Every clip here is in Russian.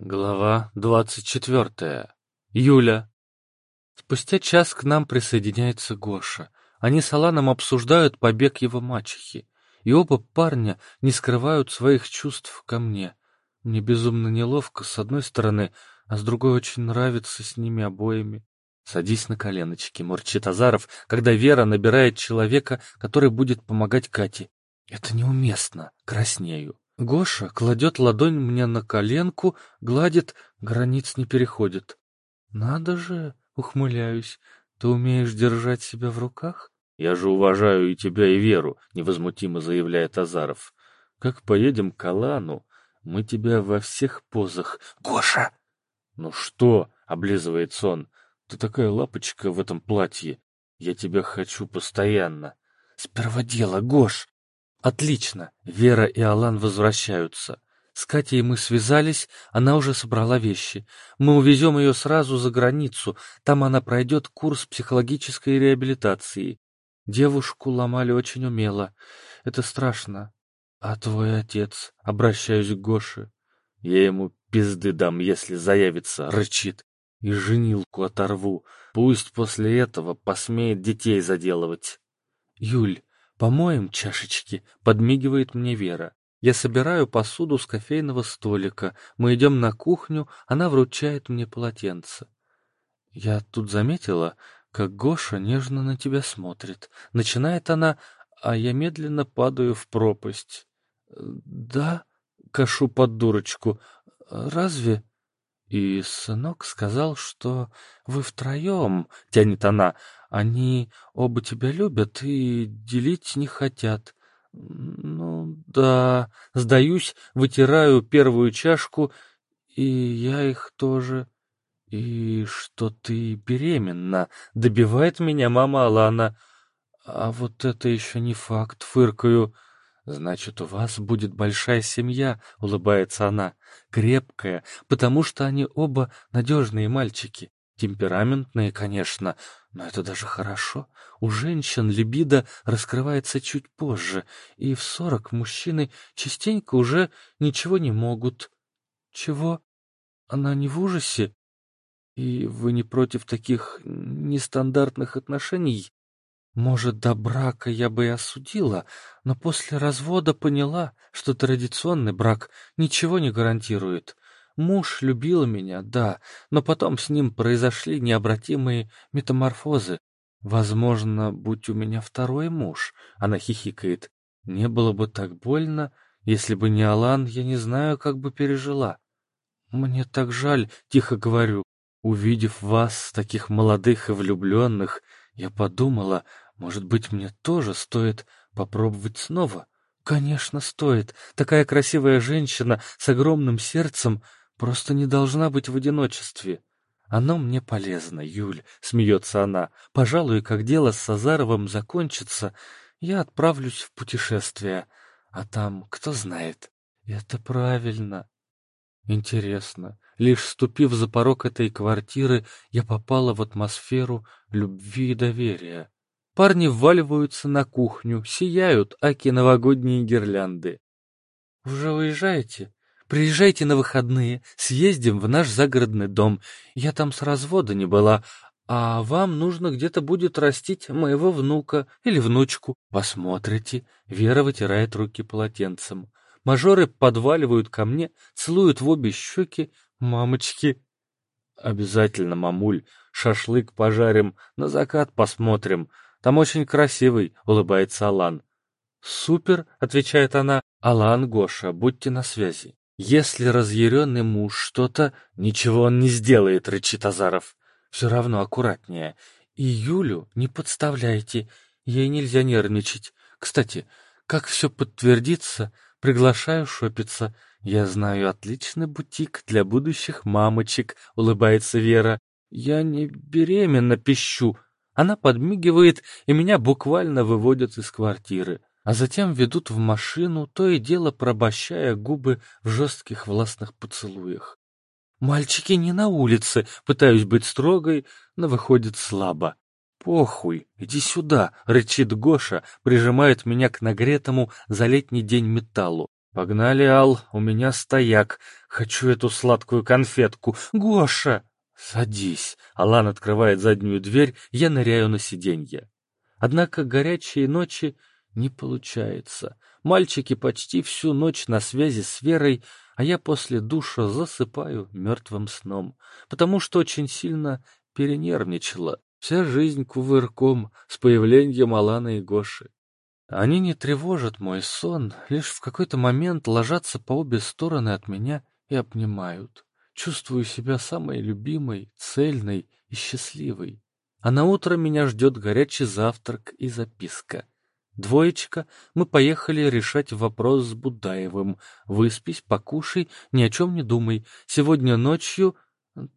Глава двадцать четвертая. Юля. Спустя час к нам присоединяется Гоша. Они с Аланом обсуждают побег его мачехи. И оба парня не скрывают своих чувств ко мне. Мне безумно неловко, с одной стороны, а с другой очень нравится с ними обоими. «Садись на коленочки», — мурчит Азаров, когда Вера набирает человека, который будет помогать Кате. «Это неуместно. Краснею». Гоша кладет ладонь мне на коленку, гладит, границ не переходит. «Надо же!» — ухмыляюсь. «Ты умеешь держать себя в руках?» «Я же уважаю и тебя, и Веру», — невозмутимо заявляет Азаров. «Как поедем к Алану, мы тебя во всех позах...» «Гоша!» «Ну что?» — облизывает сон. «Ты такая лапочка в этом платье. Я тебя хочу постоянно». «Сперва дело, Гош!» Отлично. Вера и Алан возвращаются. С Катей мы связались, она уже собрала вещи. Мы увезем ее сразу за границу, там она пройдет курс психологической реабилитации. Девушку ломали очень умело. Это страшно. А твой отец, обращаюсь к Гоше. Я ему пизды дам, если заявится, рычит. И женилку оторву. Пусть после этого посмеет детей заделывать. Юль, «Помоем чашечки», — подмигивает мне Вера. Я собираю посуду с кофейного столика. Мы идем на кухню, она вручает мне полотенце. Я тут заметила, как Гоша нежно на тебя смотрит. Начинает она, а я медленно падаю в пропасть. «Да?» — кашу под дурочку. «Разве?» И сынок сказал, что вы втроем, — тянет она, — они оба тебя любят и делить не хотят. Ну, да, сдаюсь, вытираю первую чашку, и я их тоже. И что ты беременна, добивает меня мама Алана. А вот это еще не факт, фыркаю. «Значит, у вас будет большая семья», — улыбается она. «Крепкая, потому что они оба надежные мальчики. Темпераментные, конечно, но это даже хорошо. У женщин либидо раскрывается чуть позже, и в сорок мужчины частенько уже ничего не могут». «Чего? Она не в ужасе? И вы не против таких нестандартных отношений?» Может, до брака я бы и осудила, но после развода поняла, что традиционный брак ничего не гарантирует. Муж любил меня, да, но потом с ним произошли необратимые метаморфозы. Возможно, будь у меня второй муж, она хихикает, не было бы так больно, если бы не Алан, я не знаю, как бы пережила. Мне так жаль, тихо говорю, увидев вас, таких молодых и влюбленных, я подумала, может быть, мне тоже стоит попробовать снова? Конечно, стоит. Такая красивая женщина с огромным сердцем просто не должна быть в одиночестве. Оно мне полезно, Юль, смеется она. Пожалуй, как дело с Сазаровым закончится, я отправлюсь в путешествие. А там, кто знает, это правильно. Интересно, лишь ступив за порог этой квартиры, я попала в атмосферу любви и доверия. Парни вваливаются на кухню, сияют аки новогодние гирлянды. «Уже уезжаете? Приезжайте на выходные, съездим в наш загородный дом. Я там с развода не была, а вам нужно где-то будет растить моего внука или внучку. Посмотрите». Вера вытирает руки полотенцем. Мажоры подваливают ко мне, целуют в обе щеки. «Мамочки!» «Обязательно, мамуль, шашлык пожарим, на закат посмотрим». Там очень красивый, улыбается Алан. Супер, отвечает она. Алан, Гоша, будьте на связи. Если разъяренный муж что-то, ничего он не сделает, рычит Азаров. Все равно аккуратнее. И Юлю не подставляйте, ей нельзя нервничать. Кстати, как все подтвердится, приглашаю шопиться. Я знаю отличный бутик для будущих мамочек, улыбается Вера. Я не беременна, пищу, она подмигивает, и меня буквально выводят из квартиры, а затем ведут в машину, то и дело пробощая губы в жестких властных поцелуях. «Мальчики не на улице!» Пытаюсь быть строгой, но выходит слабо. «Похуй, иди сюда!» — рычит Гоша, прижимает меня к нагретому за летний день металлу. Погнали, Ал, у меня стояк. Хочу эту сладкую конфетку. Гоша! Садись. Алан открывает заднюю дверь, я ныряю на сиденье. Однако горячие ночи не получается. Мальчики почти всю ночь на связи с Верой, а я после душа засыпаю мертвым сном, потому что очень сильно перенервничала. Вся жизнь кувырком с появлением Алана и Гоши. Они не тревожат мой сон, лишь в какой-то момент ложатся по обе стороны от меня и обнимают. Чувствую себя самой любимой, цельной и счастливой. А на утро меня ждет горячий завтрак и записка. Двоечка, мы поехали решать вопрос с Будаевым. Выспись, покушай, ни о чем не думай. Сегодня ночью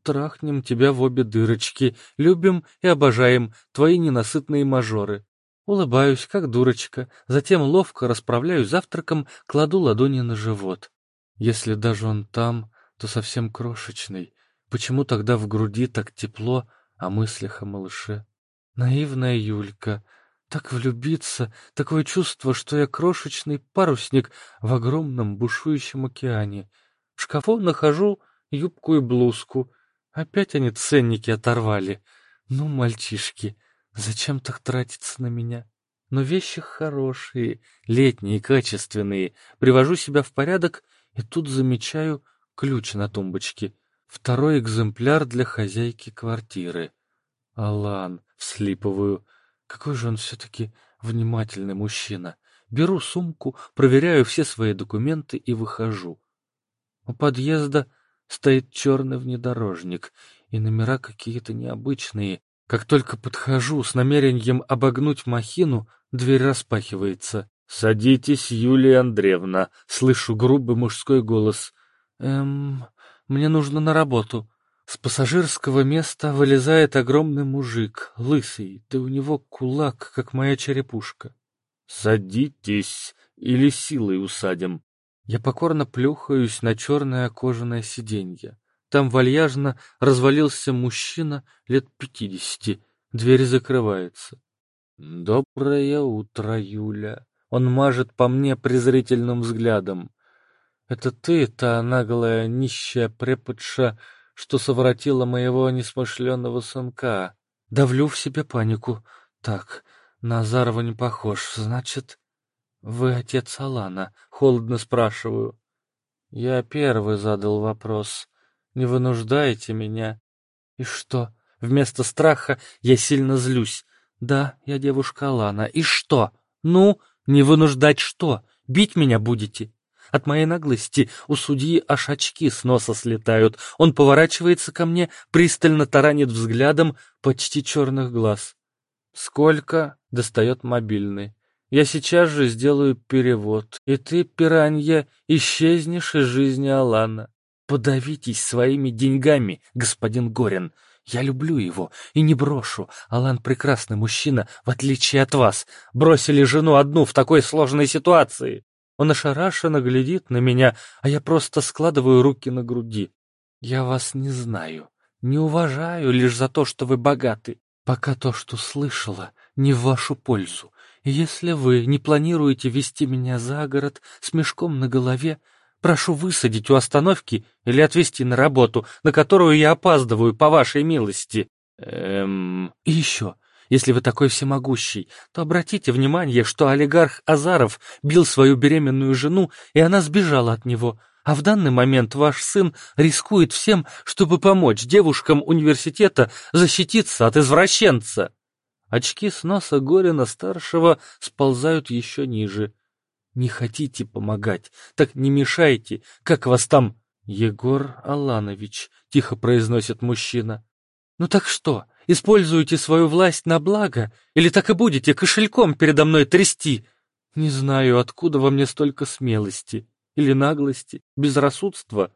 трахнем тебя в обе дырочки. Любим и обожаем твои ненасытные мажоры. Улыбаюсь, как дурочка, затем ловко расправляю завтраком, кладу ладони на живот. Если даже он там, то совсем крошечный. Почему тогда в груди так тепло о мыслях о малыше? Наивная Юлька. Так влюбиться, такое чувство, что я крошечный парусник в огромном бушующем океане. В шкафу нахожу юбку и блузку. Опять они ценники оторвали. Ну, мальчишки, Зачем так тратиться на меня? Но вещи хорошие, летние, качественные. Привожу себя в порядок и тут замечаю ключ на тумбочке. Второй экземпляр для хозяйки квартиры. Алан, вслипываю. Какой же он все-таки внимательный мужчина. Беру сумку, проверяю все свои документы и выхожу. У подъезда стоит черный внедорожник, и номера какие-то необычные, как только подхожу с намерением обогнуть махину, дверь распахивается. «Садитесь, Юлия Андреевна!» — слышу грубый мужской голос. «Эм, мне нужно на работу». С пассажирского места вылезает огромный мужик, лысый, да у него кулак, как моя черепушка. «Садитесь, или силой усадим». Я покорно плюхаюсь на черное кожаное сиденье. Там вальяжно развалился мужчина лет пятидесяти. Дверь закрывается. «Доброе утро, Юля!» Он мажет по мне презрительным взглядом. «Это ты, та наглая нищая преподша, что совратила моего несмышленного сынка?» Давлю в себе панику. «Так, Назарова не похож, значит...» «Вы отец Алана?» — холодно спрашиваю. Я первый задал вопрос. Не вынуждайте меня. И что? Вместо страха я сильно злюсь. Да, я девушка Алана. И что? Ну, не вынуждать что? Бить меня будете? От моей наглости у судьи аж очки с носа слетают. Он поворачивается ко мне, пристально таранит взглядом почти черных глаз. «Сколько?» — достает мобильный. «Я сейчас же сделаю перевод, и ты, пиранья, исчезнешь из жизни Алана. Подавитесь своими деньгами, господин Горин. Я люблю его и не брошу. Алан прекрасный мужчина, в отличие от вас. Бросили жену одну в такой сложной ситуации. Он ошарашенно глядит на меня, а я просто складываю руки на груди. Я вас не знаю, не уважаю лишь за то, что вы богаты. Пока то, что слышала, не в вашу пользу. Если вы не планируете вести меня за город с мешком на голове, Прошу высадить у остановки или отвезти на работу, на которую я опаздываю, по вашей милости. Эм... И еще, если вы такой всемогущий, то обратите внимание, что олигарх Азаров бил свою беременную жену, и она сбежала от него. А в данный момент ваш сын рискует всем, чтобы помочь девушкам университета защититься от извращенца. Очки с носа Горина-старшего сползают еще ниже. Не хотите помогать, так не мешайте, как вас там... Егор Аланович, тихо произносит мужчина. Ну так что, используете свою власть на благо, или так и будете кошельком передо мной трясти? Не знаю, откуда во мне столько смелости, или наглости, безрассудства.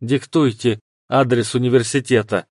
Диктуйте адрес университета.